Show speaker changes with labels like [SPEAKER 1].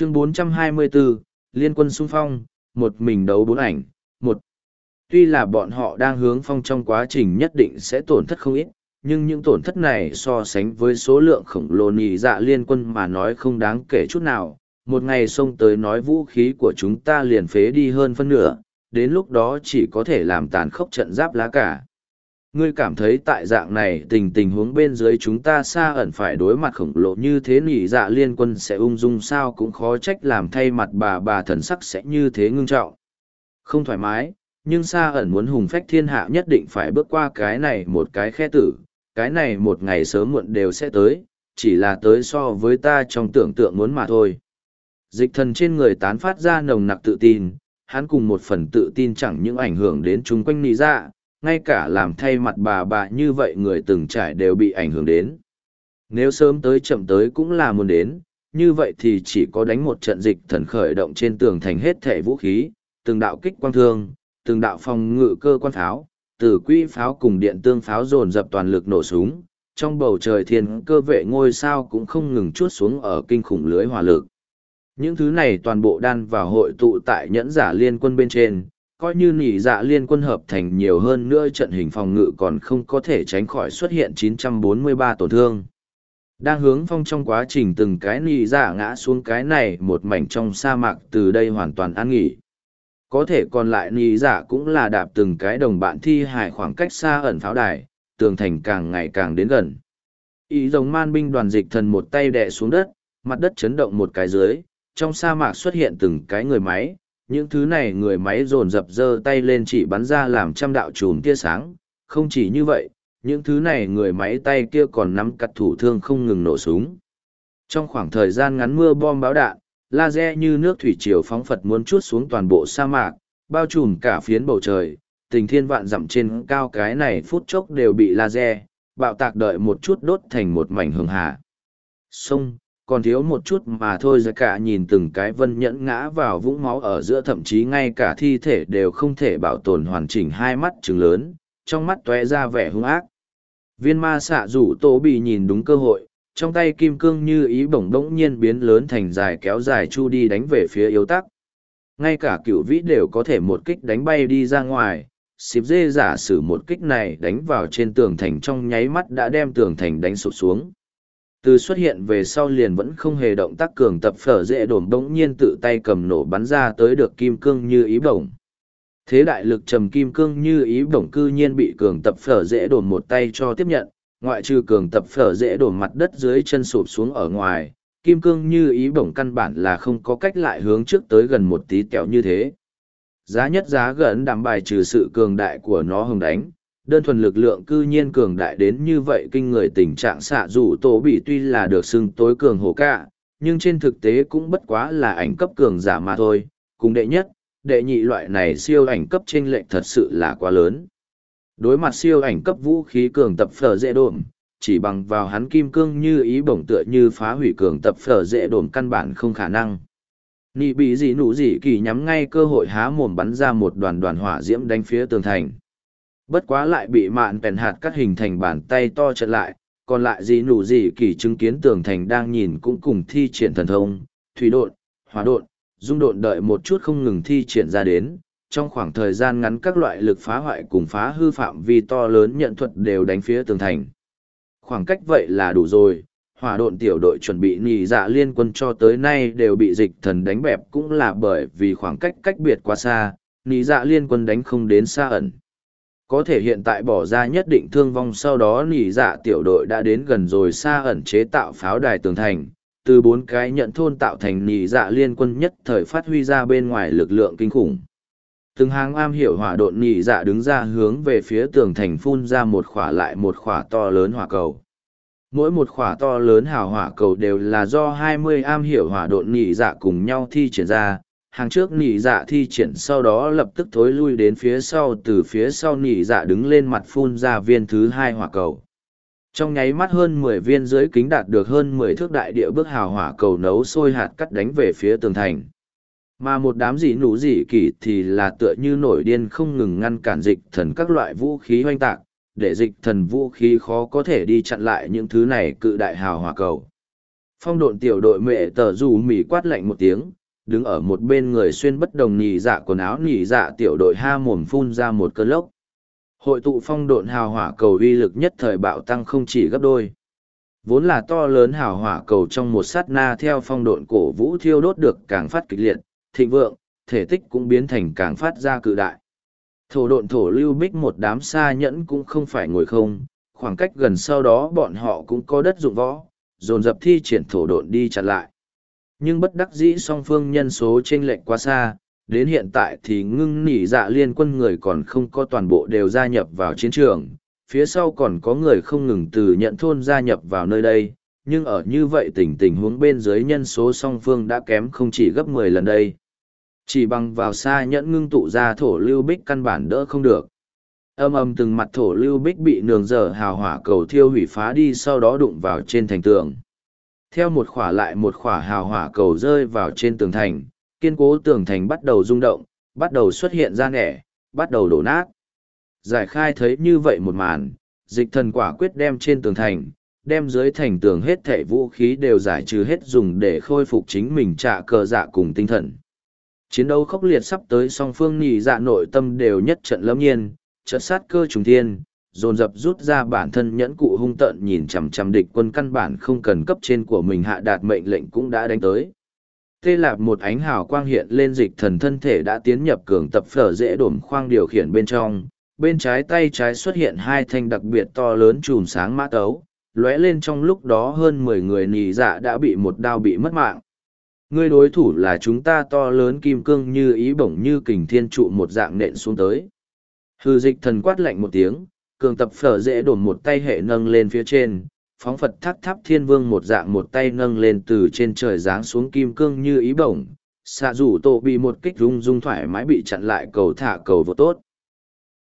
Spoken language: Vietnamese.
[SPEAKER 1] chương 424, Liên quân xung phong, một mình đấu bốn ảnh, một. Tuy là bọn họ đang hướng phong trong quá trình nhất định sẽ tổn thất không ít, nhưng những tổn thất này so sánh với số lượng khổng lồ nhị dạ liên quân mà nói không đáng kể chút nào. Một ngày xông tới nói vũ khí của chúng ta liền phế đi hơn phân nửa, đến lúc đó chỉ có thể làm tàn khốc trận giáp lá cả. Ngươi cảm thấy tại dạng này tình tình huống bên dưới chúng ta xa ẩn phải đối mặt khổng lồ như thế nỉ dạ liên quân sẽ ung dung sao cũng khó trách làm thay mặt bà bà thần sắc sẽ như thế ngưng trọng. Không thoải mái, nhưng xa ẩn muốn hùng phách thiên hạ nhất định phải bước qua cái này một cái khe tử, cái này một ngày sớm muộn đều sẽ tới, chỉ là tới so với ta trong tưởng tượng muốn mà thôi. Dịch thần trên người tán phát ra nồng nặc tự tin, hắn cùng một phần tự tin chẳng những ảnh hưởng đến chúng quanh nỉ dạ, ngay cả làm thay mặt bà bà như vậy người từng trải đều bị ảnh hưởng đến. Nếu sớm tới chậm tới cũng là muốn đến, như vậy thì chỉ có đánh một trận dịch thần khởi động trên tường thành hết thể vũ khí, từng đạo kích quang thương, từng đạo phòng ngự cơ quan pháo, từ quỹ pháo cùng điện tương pháo dồn dập toàn lực nổ súng, trong bầu trời thiên cơ vệ ngôi sao cũng không ngừng chuốt xuống ở kinh khủng lưới hỏa lực. Những thứ này toàn bộ đan vào hội tụ tại nhẫn giả liên quân bên trên, coi như nỉ dạ liên quân hợp thành nhiều hơn nữa trận hình phòng ngự còn không có thể tránh khỏi xuất hiện 943 tổn thương. Đang hướng phong trong quá trình từng cái nỉ dạ ngã xuống cái này một mảnh trong sa mạc từ đây hoàn toàn an nghỉ. Có thể còn lại nỉ dạ cũng là đạp từng cái đồng bạn thi hài khoảng cách xa ẩn pháo đài, tường thành càng ngày càng đến gần. Ý giống man binh đoàn dịch thần một tay đè xuống đất, mặt đất chấn động một cái dưới, trong sa mạc xuất hiện từng cái người máy, những thứ này người máy dồn dập giơ tay lên chỉ bắn ra làm trăm đạo chùm tia sáng. Không chỉ như vậy, những thứ này người máy tay kia còn nắm cặt thủ thương không ngừng nổ súng. Trong khoảng thời gian ngắn mưa bom báo đạn, laser như nước thủy triều phóng phật muốn chút xuống toàn bộ sa mạc, bao trùm cả phiến bầu trời. Tình thiên vạn dặm trên cao cái này phút chốc đều bị laser, bạo tạc đợi một chút đốt thành một mảnh hường hạ. sông còn thiếu một chút mà thôi ra cả nhìn từng cái vân nhẫn ngã vào vũng máu ở giữa, thậm chí ngay cả thi thể đều không thể bảo tồn hoàn chỉnh, hai mắt trừng lớn, trong mắt toé ra vẻ hung ác. Viên ma xạ rủ tô bị nhìn đúng cơ hội, trong tay kim cương như ý bổng đống nhiên biến lớn thành dài kéo dài chu đi đánh về phía yếu tắc. Ngay cả cựu vĩ đều có thể một kích đánh bay đi ra ngoài xịp dê giả sử một kích này đánh vào trên tường thành trong nháy mắt đã đem tường thành đánh sụp xuống từ xuất hiện về sau liền vẫn không hề động tác cường tập phở dễ đổm, bỗng nhiên tự tay cầm nổ bắn ra tới được kim cương như ý bổng. Thế đại lực trầm kim cương như ý bổng cư nhiên bị cường tập phở dễ đổm một tay cho tiếp nhận, ngoại trừ cường tập phở dễ đổm mặt đất dưới chân sụp xuống ở ngoài, kim cương như ý bổng căn bản là không có cách lại hướng trước tới gần một tí tẹo như thế. Giá nhất giá gần đảm bài trừ sự cường đại của nó hồng đánh đơn thuần lực lượng cư nhiên cường đại đến như vậy kinh người tình trạng xạ dù tổ bị tuy là được xưng tối cường hổ cả, nhưng trên thực tế cũng bất quá là ảnh cấp cường giả mà thôi, cùng đệ nhất, đệ nhị loại này siêu ảnh cấp trên lệnh thật sự là quá lớn. Đối mặt siêu ảnh cấp vũ khí cường tập phở dễ đổm, chỉ bằng vào hắn kim cương như ý bổng tựa như phá hủy cường tập phở dễ đổm căn bản không khả năng. Nị bị gì nụ gì kỳ nhắm ngay cơ hội há mồm bắn ra một đoàn đoàn hỏa diễm đánh phía tường thành bất quá lại bị mạn bèn hạt cắt hình thành bàn tay to chật lại, còn lại gì nụ gì kỳ chứng kiến tường thành đang nhìn cũng cùng thi triển thần thông, thủy độn hóa độn, dung độn đợi một chút không ngừng thi triển ra đến. Trong khoảng thời gian ngắn các loại lực phá hoại cùng phá hư phạm vi to lớn nhận thuật đều đánh phía tường thành. Khoảng cách vậy là đủ rồi, hỏa độn tiểu đội chuẩn bị nhị dạ liên quân cho tới nay đều bị dịch thần đánh bẹp cũng là bởi vì khoảng cách cách biệt quá xa, nhị dạ liên quân đánh không đến xa ẩn có thể hiện tại bỏ ra nhất định thương vong sau đó nỉ dạ tiểu đội đã đến gần rồi xa ẩn chế tạo pháo đài tường thành. Từ bốn cái nhận thôn tạo thành nỉ dạ liên quân nhất thời phát huy ra bên ngoài lực lượng kinh khủng. Từng hàng am hiểu hỏa độn nỉ dạ đứng ra hướng về phía tường thành phun ra một khỏa lại một khỏa to lớn hỏa cầu. Mỗi một khỏa to lớn hào hỏa cầu đều là do hai mươi am hiểu hỏa độn nỉ dạ cùng nhau thi triển ra hàng trước nỉ dạ thi triển sau đó lập tức thối lui đến phía sau từ phía sau nỉ dạ đứng lên mặt phun ra viên thứ hai hỏa cầu. Trong nháy mắt hơn mười viên dưới kính đạt được hơn mười thước đại địa bước hào hỏa cầu nấu sôi hạt cắt đánh về phía tường thành. Mà một đám dị nụ dị kỳ thì là tựa như nổi điên không ngừng ngăn cản dịch thần các loại vũ khí oanh tạc để dịch thần vũ khí khó có thể đi chặn lại những thứ này cự đại hào hỏa cầu. Phong độn tiểu đội mẹ tờ dù mỉ quát lạnh một tiếng, đứng ở một bên người xuyên bất đồng nhì dạ quần áo nhì dạ tiểu đội ha mồm phun ra một cơn lốc. Hội tụ phong độn hào hỏa cầu uy lực nhất thời bạo tăng không chỉ gấp đôi. Vốn là to lớn hào hỏa cầu trong một sát na theo phong độn cổ vũ thiêu đốt được càng phát kịch liệt, thịnh vượng, thể tích cũng biến thành càng phát ra cự đại. Thổ độn thổ lưu bích một đám xa nhẫn cũng không phải ngồi không, khoảng cách gần sau đó bọn họ cũng có đất dụng võ, dồn dập thi triển thổ độn đi chặn lại. Nhưng bất đắc dĩ song phương nhân số chênh lệch quá xa, đến hiện tại thì ngưng nỉ dạ liên quân người còn không có toàn bộ đều gia nhập vào chiến trường, phía sau còn có người không ngừng từ nhận thôn gia nhập vào nơi đây, nhưng ở như vậy tình tình huống bên dưới nhân số song phương đã kém không chỉ gấp mười lần đây. Chỉ bằng vào xa nhẫn ngưng tụ ra thổ lưu bích căn bản đỡ không được. Âm âm từng mặt thổ lưu bích bị nường dở hào hỏa cầu thiêu hủy phá đi sau đó đụng vào trên thành tường. Theo một khỏa lại một khỏa hào hỏa cầu rơi vào trên tường thành, kiên cố tường thành bắt đầu rung động, bắt đầu xuất hiện ra nẻ, bắt đầu đổ nát. Giải khai thấy như vậy một màn, dịch thần quả quyết đem trên tường thành, đem dưới thành tường hết thể vũ khí đều giải trừ hết dùng để khôi phục chính mình trả cờ dạ cùng tinh thần. Chiến đấu khốc liệt sắp tới song phương nhị dạ nội tâm đều nhất trận lâm nhiên, trận sát cơ trùng thiên, dồn dập rút ra bản thân nhẫn cụ hung tợn nhìn chằm chằm địch quân căn bản không cần cấp trên của mình hạ đạt mệnh lệnh cũng đã đánh tới. Tê lạp một ánh hào quang hiện lên dịch thần thân thể đã tiến nhập cường tập phở dễ đổm khoang điều khiển bên trong, bên trái tay trái xuất hiện hai thanh đặc biệt to lớn chùm sáng mã tấu, lóe lên trong lúc đó hơn mười người nì dạ đã bị một đao bị mất mạng. Người đối thủ là chúng ta to lớn kim cương như ý bổng như kình thiên trụ một dạng nện xuống tới. Hư dịch thần quát lạnh một tiếng, cường tập phở dễ đổn một tay hệ nâng lên phía trên, phóng phật tháp tháp thiên vương một dạng một tay nâng lên từ trên trời giáng xuống kim cương như ý bổng xạ rủ tổ bị một kích rung rung thoải mái bị chặn lại cầu thả cầu vô tốt.